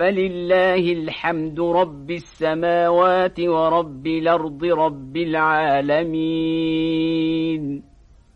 فلله الحمد رب السماوات ورب الأرض رب العالمين